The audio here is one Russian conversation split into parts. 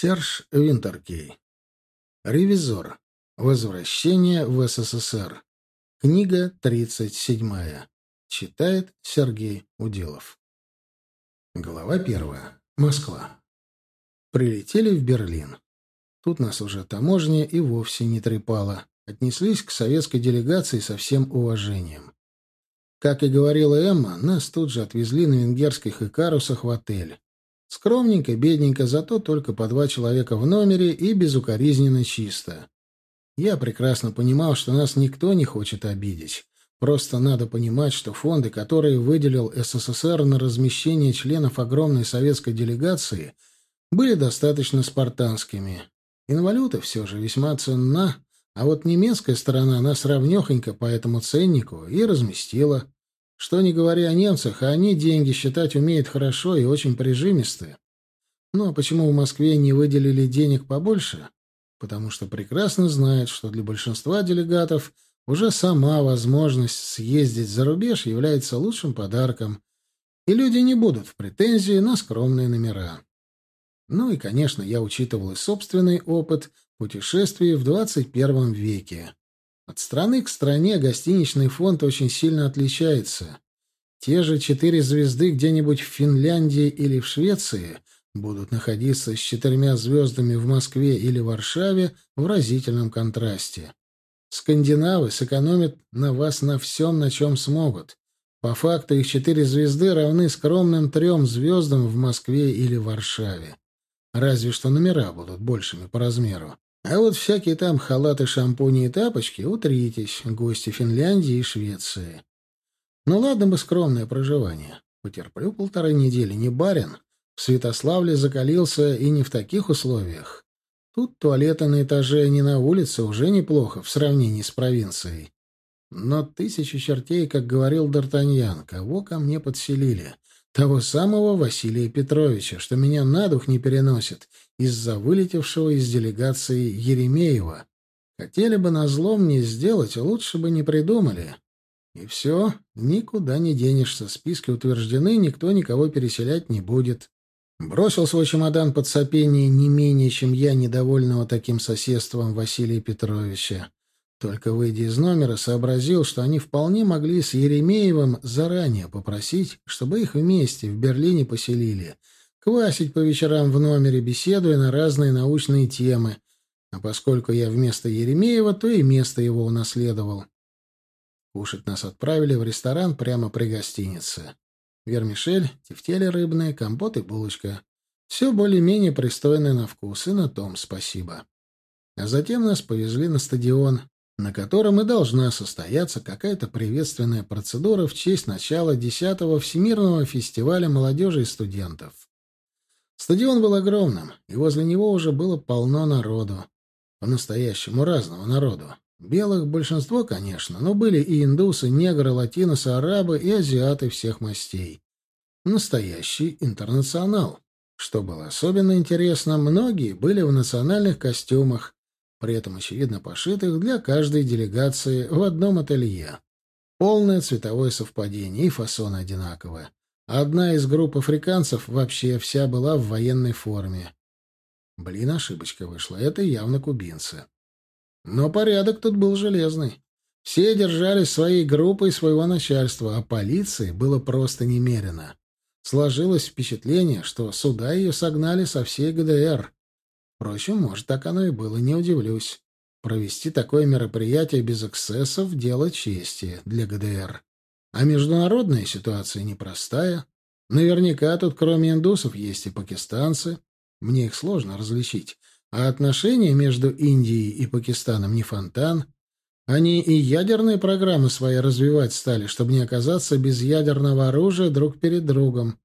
Серж Винтеркей. Ревизор. Возвращение в СССР. Книга 37. Читает Сергей Уделов. Глава первая. Москва. Прилетели в Берлин. Тут нас уже таможня и вовсе не трепала. Отнеслись к советской делегации со всем уважением. Как и говорила Эмма, нас тут же отвезли на венгерских икарусах в отель. Скромненько, бедненько, зато только по два человека в номере и безукоризненно чисто. Я прекрасно понимал, что нас никто не хочет обидеть. Просто надо понимать, что фонды, которые выделил СССР на размещение членов огромной советской делегации, были достаточно спартанскими. Инвалюта все же весьма ценна, а вот немецкая сторона нас равнехонько по этому ценнику и разместила. Что не говоря о немцах, а они деньги считать умеют хорошо и очень прижимистые. Ну а почему в Москве не выделили денег побольше? Потому что прекрасно знают, что для большинства делегатов уже сама возможность съездить за рубеж является лучшим подарком, и люди не будут в претензии на скромные номера. Ну и, конечно, я учитывал и собственный опыт путешествий в 21 веке. От страны к стране гостиничный фонд очень сильно отличается. Те же четыре звезды где-нибудь в Финляндии или в Швеции будут находиться с четырьмя звездами в Москве или Варшаве в разительном контрасте. Скандинавы сэкономят на вас на всем, на чем смогут. По факту их четыре звезды равны скромным трем звездам в Москве или Варшаве. Разве что номера будут большими по размеру. А вот всякие там халаты, шампуни и тапочки, утритесь, гости Финляндии и Швеции. Ну ладно бы скромное проживание. Потерплю полторы недели, не барин. В Святославле закалился и не в таких условиях. Тут туалеты на этаже, не на улице, уже неплохо в сравнении с провинцией. Но тысячи чертей, как говорил Д'Артаньян, кого ко мне подселили? Того самого Василия Петровича, что меня на дух не переносит из-за вылетевшего из делегации Еремеева. Хотели бы на зло мне сделать, лучше бы не придумали. И все, никуда не денешься, списки утверждены, никто никого переселять не будет. Бросил свой чемодан под сопение не менее, чем я, недовольного таким соседством Василия Петровича. Только выйдя из номера, сообразил, что они вполне могли с Еремеевым заранее попросить, чтобы их вместе в Берлине поселили — квасить по вечерам в номере, беседуя на разные научные темы. А поскольку я вместо Еремеева, то и место его унаследовал. Кушать нас отправили в ресторан прямо при гостинице. Вермишель, тефтели рыбные, компот и булочка. Все более-менее пристойное на вкус, и на том спасибо. А затем нас повезли на стадион, на котором и должна состояться какая-то приветственная процедура в честь начала 10-го Всемирного фестиваля молодежи и студентов. Стадион был огромным, и возле него уже было полно народу. По-настоящему разного народу. Белых большинство, конечно, но были и индусы, негры, латиносы, арабы и азиаты всех мастей. Настоящий интернационал. Что было особенно интересно, многие были в национальных костюмах, при этом, очевидно, пошитых для каждой делегации в одном ателье. Полное цветовое совпадение и фасон одинаковые. Одна из групп африканцев вообще вся была в военной форме. Блин, ошибочка вышла. Это явно кубинцы. Но порядок тут был железный. Все держались своей группой своего начальства, а полиции было просто немерено. Сложилось впечатление, что сюда ее согнали со всей ГДР. Впрочем, может, так оно и было, не удивлюсь. Провести такое мероприятие без эксцессов — дело чести для ГДР. А международная ситуация непростая. Наверняка тут кроме индусов есть и пакистанцы. Мне их сложно различить. А отношения между Индией и Пакистаном не фонтан. Они и ядерные программы свои развивать стали, чтобы не оказаться без ядерного оружия друг перед другом.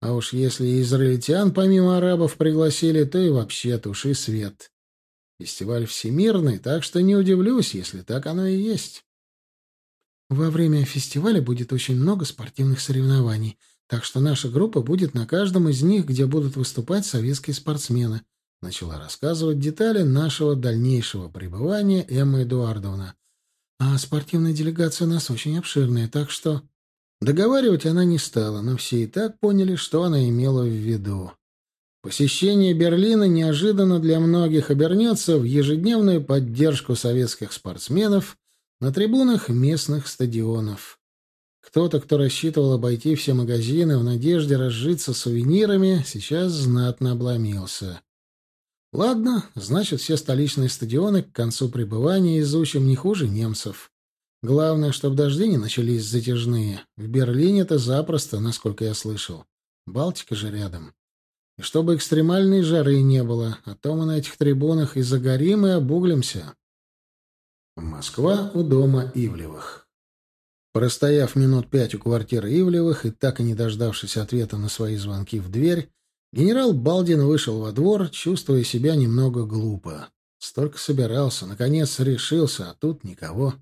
А уж если израильтян помимо арабов пригласили, то и вообще туши свет. Фестиваль всемирный, так что не удивлюсь, если так оно и есть. Во время фестиваля будет очень много спортивных соревнований, так что наша группа будет на каждом из них, где будут выступать советские спортсмены. Начала рассказывать детали нашего дальнейшего пребывания Эмма Эдуардовна. А спортивная делегация у нас очень обширная, так что... Договаривать она не стала, но все и так поняли, что она имела в виду. Посещение Берлина неожиданно для многих обернется в ежедневную поддержку советских спортсменов на трибунах местных стадионов. Кто-то, кто рассчитывал обойти все магазины в надежде разжиться сувенирами, сейчас знатно обломился. Ладно, значит, все столичные стадионы к концу пребывания изучим не хуже немцев. Главное, чтобы дожди не начались затяжные. В Берлине это запросто, насколько я слышал. Балтика же рядом. И чтобы экстремальной жары не было, а то мы на этих трибунах и загорим, и обуглимся. Москва у дома Ивлевых. Простояв минут пять у квартиры Ивлевых и так и не дождавшись ответа на свои звонки в дверь, генерал Балдин вышел во двор, чувствуя себя немного глупо. Столько собирался, наконец решился, а тут никого.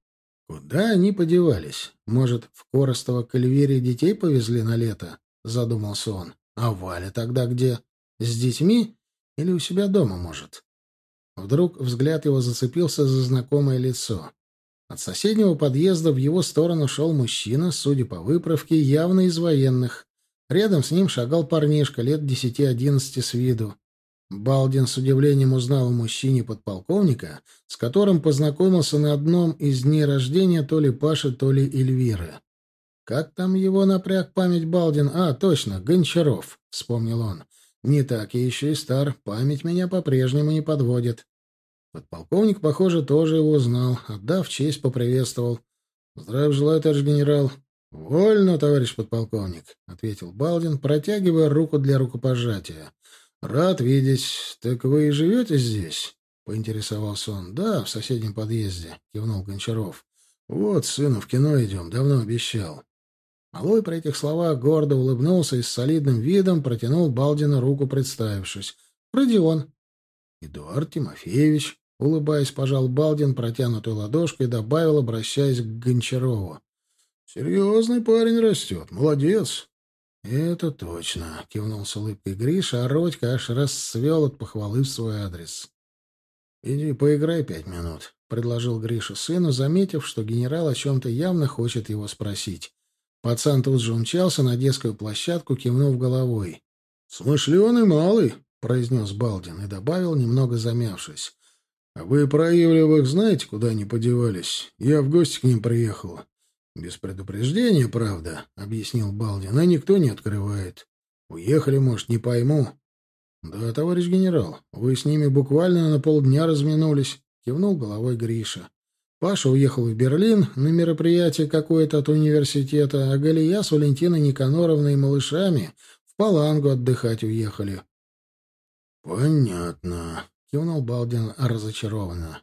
Куда они подевались? Может, в Коростово к Эльвире детей повезли на лето? Задумался он. А Валя тогда где? С детьми? Или у себя дома, может? Вдруг взгляд его зацепился за знакомое лицо. От соседнего подъезда в его сторону шел мужчина, судя по выправке, явно из военных. Рядом с ним шагал парнишка лет десяти-одиннадцати с виду. Балдин с удивлением узнал о мужчине подполковника, с которым познакомился на одном из дней рождения то ли Паши, то ли Эльвиры. «Как там его напряг память Балдин? А, точно, Гончаров», — вспомнил он. «Не так я еще и стар, память меня по-прежнему не подводит». Подполковник, похоже, тоже его знал, отдав честь, поприветствовал. «Здравия желаю, товарищ генерал». «Вольно, товарищ подполковник», — ответил Балдин, протягивая руку для рукопожатия. «Рад видеть. Так вы и живете здесь?» — поинтересовался он. «Да, в соседнем подъезде», — кивнул Гончаров. «Вот, сыну, в кино идем. Давно обещал». Малой при этих словах гордо улыбнулся и с солидным видом протянул Балдину руку, представившись. «Родион». «Эдуард Тимофеевич», — улыбаясь, пожал Балдин протянутую ладошку и добавил, обращаясь к Гончарову. «Серьезный парень растет. Молодец. «Это точно», — кивнул с улыбкой Гриша, а Родька аж расцвел от похвалы в свой адрес. «Иди поиграй пять минут», — предложил Гриша сыну, заметив, что генерал о чем-то явно хочет его спросить. Пацан тут же умчался на детскую площадку, кивнув головой. «Смышленый малый», — произнес Балдин и добавил, немного замявшись. «А вы про Ивлевых знаете, куда они подевались? Я в гости к ним приехал. «Без предупреждения, правда», — объяснил Балдин, — «а никто не открывает. Уехали, может, не пойму». «Да, товарищ генерал, вы с ними буквально на полдня разминулись», — кивнул головой Гриша. Паша уехал в Берлин на мероприятие какое-то от университета, а Галия с Валентиной Никаноровной и малышами в Палангу отдыхать уехали. «Понятно», — кивнул Балдин разочарованно.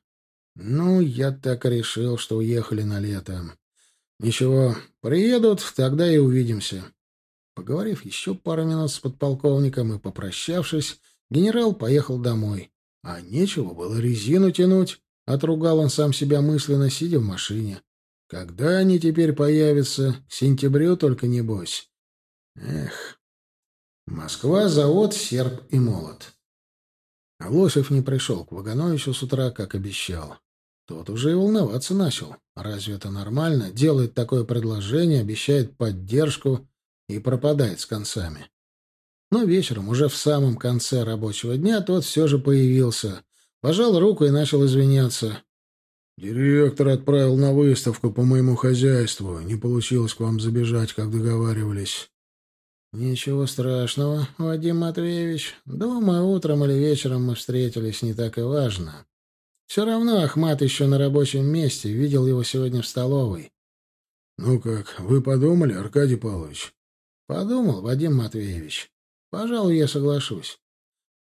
«Ну, я так и решил, что уехали на лето. Ничего, приедут, тогда и увидимся. Поговорив еще пару минут с подполковником и попрощавшись, генерал поехал домой. А нечего было резину тянуть, отругал он сам себя мысленно, сидя в машине. Когда они теперь появятся? К сентябрю только небось. Эх. Москва, завод, серп и молот. А Лосев не пришел к Вагановичу с утра, как обещал. Тот уже и волноваться начал. Разве это нормально? Делает такое предложение, обещает поддержку и пропадает с концами. Но вечером, уже в самом конце рабочего дня, тот все же появился. Пожал руку и начал извиняться. «Директор отправил на выставку по моему хозяйству. Не получилось к вам забежать, как договаривались». «Ничего страшного, Вадим Матвеевич. Думаю, утром или вечером мы встретились, не так и важно. Все равно Ахмат еще на рабочем месте, видел его сегодня в столовой. — Ну как, вы подумали, Аркадий Павлович? — Подумал, Вадим Матвеевич. Пожалуй, я соглашусь.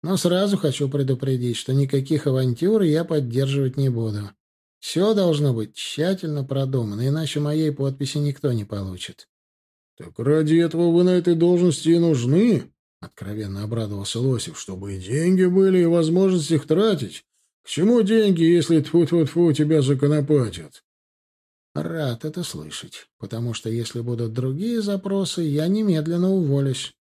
Но сразу хочу предупредить, что никаких авантюр я поддерживать не буду. Все должно быть тщательно продумано, иначе моей подписи никто не получит. — Так ради этого вы на этой должности и нужны, — откровенно обрадовался Лосев, — чтобы и деньги были, и возможность их тратить. К чему деньги, если тьфу-тьфу-тьфу тебя законопатят? Рад это слышать, потому что если будут другие запросы, я немедленно уволюсь.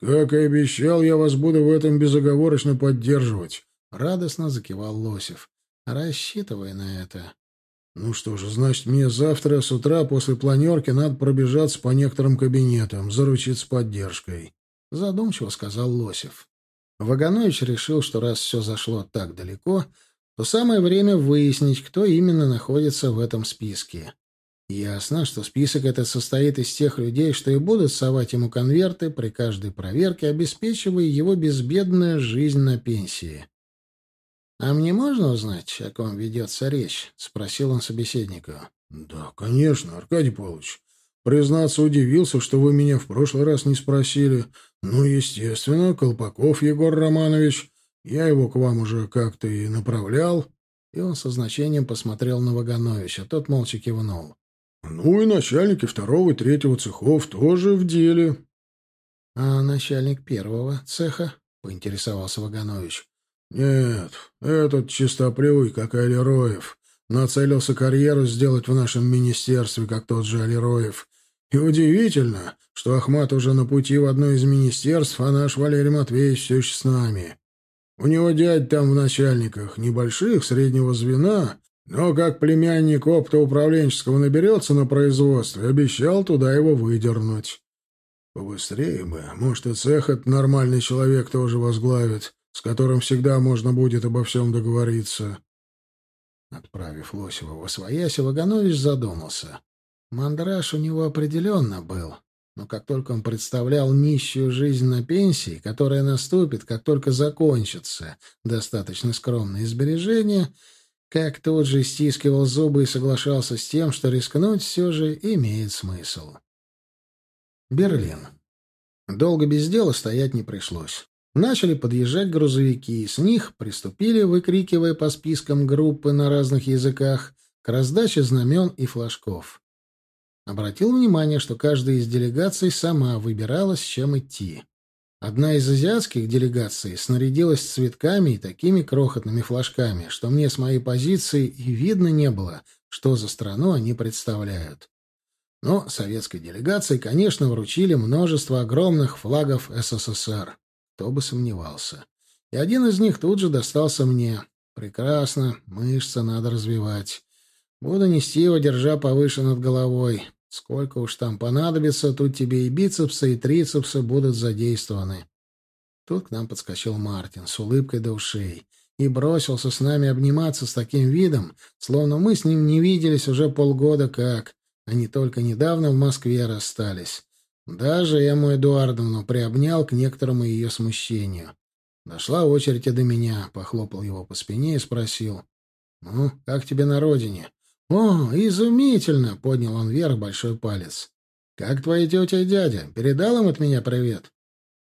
Как и обещал, я вас буду в этом безоговорочно поддерживать, радостно закивал Лосев, рассчитывая на это. Ну что же, значит, мне завтра с утра после планерки надо пробежаться по некоторым кабинетам, заручиться поддержкой, задумчиво сказал Лосев. Ваганович решил, что раз все зашло так далеко, то самое время выяснить, кто именно находится в этом списке. Ясно, что список этот состоит из тех людей, что и будут совать ему конверты при каждой проверке, обеспечивая его безбедную жизнь на пенсии. «А мне можно узнать, о ком ведется речь?» — спросил он собеседника. «Да, конечно, Аркадий Павлович. Признаться, удивился, что вы меня в прошлый раз не спросили. Ну, естественно, Колпаков Егор Романович. Я его к вам уже как-то и направлял». И он со значением посмотрел на Вагановича. Тот молча кивнул. «Ну и начальники второго и третьего цехов тоже в деле». «А начальник первого цеха?» — поинтересовался Ваганович. «Нет, этот чистоплюй, как и Алироев. Нацелился карьеру сделать в нашем министерстве, как тот же Алироев. И удивительно, что Ахмат уже на пути в одно из министерств, а наш Валерий Матвеевич все еще с нами. У него дядь там в начальниках, небольших, среднего звена, но как племянник опыта управленческого наберется на производстве, обещал туда его выдернуть. Побыстрее бы, может, и цех этот нормальный человек тоже возглавит, с которым всегда можно будет обо всем договориться. Отправив Лосева во своясь, Ваганович задумался. Мандраж у него определенно был. Но как только он представлял нищую жизнь на пенсии, которая наступит, как только закончатся достаточно скромные сбережения, как тут же стискивал зубы и соглашался с тем, что рискнуть все же имеет смысл. Берлин. Долго без дела стоять не пришлось. Начали подъезжать грузовики, и с них приступили, выкрикивая по спискам группы на разных языках, к раздаче знамен и флажков. Обратил внимание, что каждая из делегаций сама выбирала, с чем идти. Одна из азиатских делегаций снарядилась цветками и такими крохотными флажками, что мне с моей позиции и видно не было, что за страну они представляют. Но советской делегации, конечно, вручили множество огромных флагов СССР. Кто бы сомневался. И один из них тут же достался мне. Прекрасно, мышцы надо развивать. Буду нести его, держа повыше над головой. Сколько уж там понадобится, тут тебе и бицепсы, и трицепсы будут задействованы. Тут к нам подскочил Мартин с улыбкой до ушей и бросился с нами обниматься с таким видом, словно мы с ним не виделись уже полгода как, они только недавно в Москве расстались. Даже Эмму Эдуардовну приобнял к некоторому ее смущению. Дошла очередь и до меня, похлопал его по спине и спросил. «Ну, как тебе на родине?» «О, изумительно!» — поднял он вверх большой палец. «Как твои тетя и дядя? Передал им от меня привет?»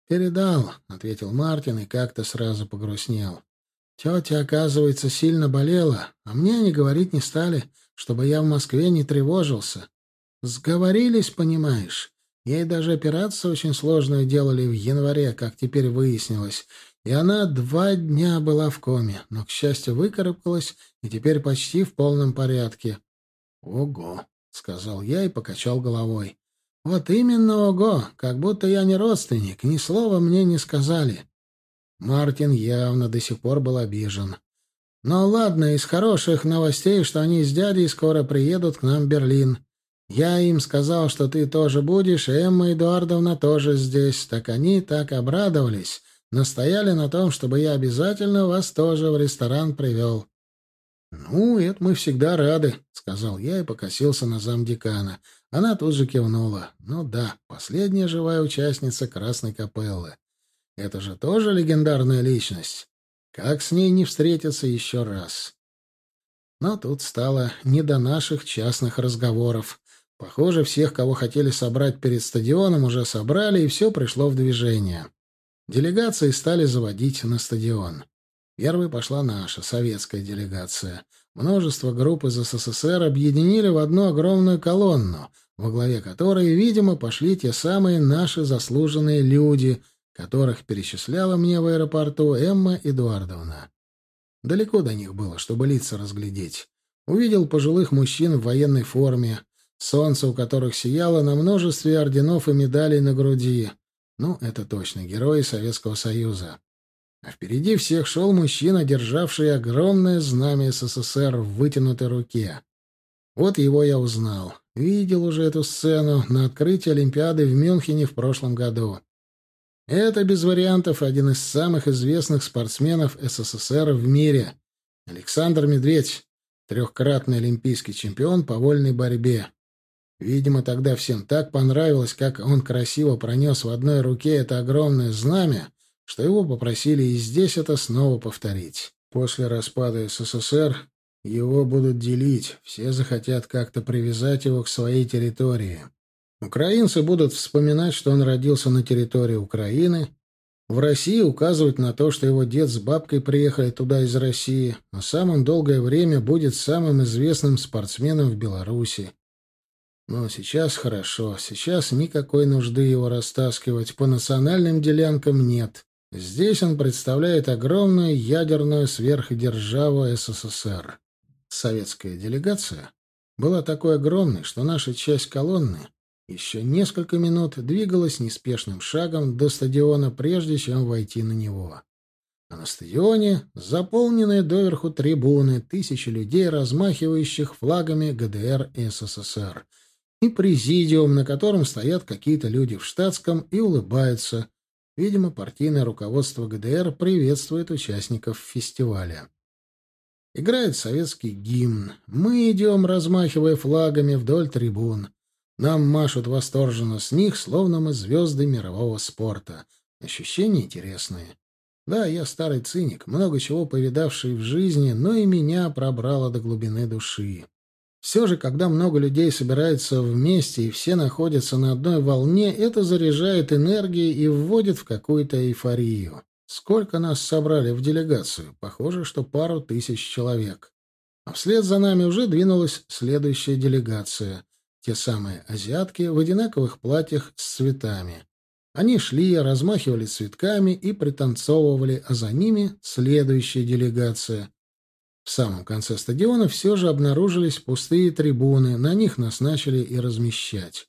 «Передал», — ответил Мартин и как-то сразу погрустнел. «Тетя, оказывается, сильно болела, а мне они говорить не стали, чтобы я в Москве не тревожился. Сговорились, понимаешь. Ей даже операцию очень сложную делали в январе, как теперь выяснилось, и она два дня была в коме, но, к счастью, выкарабкалась и теперь почти в полном порядке. «Ого!» — сказал я и покачал головой. «Вот именно ого! Как будто я не родственник, ни слова мне не сказали». Мартин явно до сих пор был обижен. «Но ладно, из хороших новостей, что они с дядей скоро приедут к нам в Берлин. Я им сказал, что ты тоже будешь, и Эмма Эдуардовна тоже здесь. Так они так обрадовались, настояли на том, чтобы я обязательно вас тоже в ресторан привел. «Ну, это мы всегда рады», — сказал я и покосился на замдекана. Она тут же кивнула. «Ну да, последняя живая участница Красной Капеллы. Это же тоже легендарная личность. Как с ней не встретиться еще раз?» Но тут стало не до наших частных разговоров. Похоже, всех, кого хотели собрать перед стадионом, уже собрали, и все пришло в движение. Делегации стали заводить на стадион. Первой пошла наша, советская делегация. Множество групп из СССР объединили в одну огромную колонну, во главе которой, видимо, пошли те самые наши заслуженные люди, которых перечисляла мне в аэропорту Эмма Эдуардовна. Далеко до них было, чтобы лица разглядеть. Увидел пожилых мужчин в военной форме, солнце у которых сияло на множестве орденов и медалей на груди. Ну, это точно, герои Советского Союза. А впереди всех шел мужчина, державший огромное знамя СССР в вытянутой руке. Вот его я узнал. Видел уже эту сцену на открытии Олимпиады в Мюнхене в прошлом году. Это без вариантов один из самых известных спортсменов СССР в мире. Александр Медведь, трехкратный олимпийский чемпион по вольной борьбе. Видимо, тогда всем так понравилось, как он красиво пронес в одной руке это огромное знамя, что его попросили и здесь это снова повторить. После распада СССР его будут делить, все захотят как-то привязать его к своей территории. Украинцы будут вспоминать, что он родился на территории Украины, в России указывать на то, что его дед с бабкой приехали туда из России, а сам он долгое время будет самым известным спортсменом в Беларуси. Но сейчас хорошо, сейчас никакой нужды его растаскивать, по национальным делянкам нет. Здесь он представляет огромную ядерную сверхдержаву СССР. Советская делегация была такой огромной, что наша часть колонны еще несколько минут двигалась неспешным шагом до стадиона, прежде чем войти на него. А на стадионе заполненные доверху трибуны, тысячи людей, размахивающих флагами ГДР и СССР, и президиум, на котором стоят какие-то люди в штатском и улыбаются. Видимо, партийное руководство ГДР приветствует участников фестиваля. Играет советский гимн. Мы идем, размахивая флагами вдоль трибун. Нам машут восторженно с них, словно мы звезды мирового спорта. Ощущения интересные. Да, я старый циник, много чего повидавший в жизни, но и меня пробрало до глубины души. Все же, когда много людей собирается вместе и все находятся на одной волне, это заряжает энергией и вводит в какую-то эйфорию. Сколько нас собрали в делегацию? Похоже, что пару тысяч человек. А вслед за нами уже двинулась следующая делегация. Те самые азиатки в одинаковых платьях с цветами. Они шли, размахивали цветками и пританцовывали, а за ними следующая делегация. В самом конце стадиона все же обнаружились пустые трибуны, на них нас начали и размещать.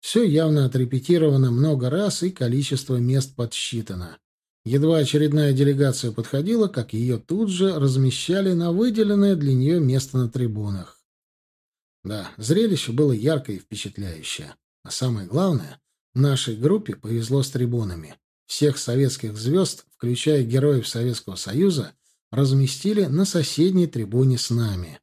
Все явно отрепетировано много раз, и количество мест подсчитано. Едва очередная делегация подходила, как ее тут же размещали на выделенное для нее место на трибунах. Да, зрелище было яркое и впечатляющее. А самое главное, нашей группе повезло с трибунами. Всех советских звезд, включая героев Советского Союза, разместили на соседней трибуне с нами.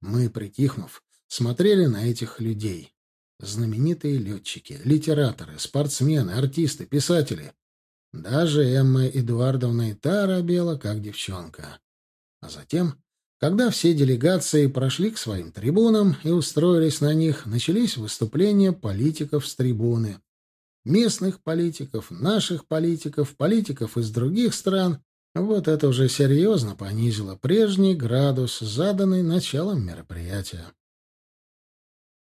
Мы, притихнув, смотрели на этих людей. Знаменитые летчики, литераторы, спортсмены, артисты, писатели. Даже Эмма Эдуардовна и та робела, как девчонка. А затем когда все делегации прошли к своим трибунам и устроились на них, начались выступления политиков с трибуны. Местных политиков, наших политиков, политиков из других стран. Вот это уже серьезно понизило прежний градус, заданный началом мероприятия.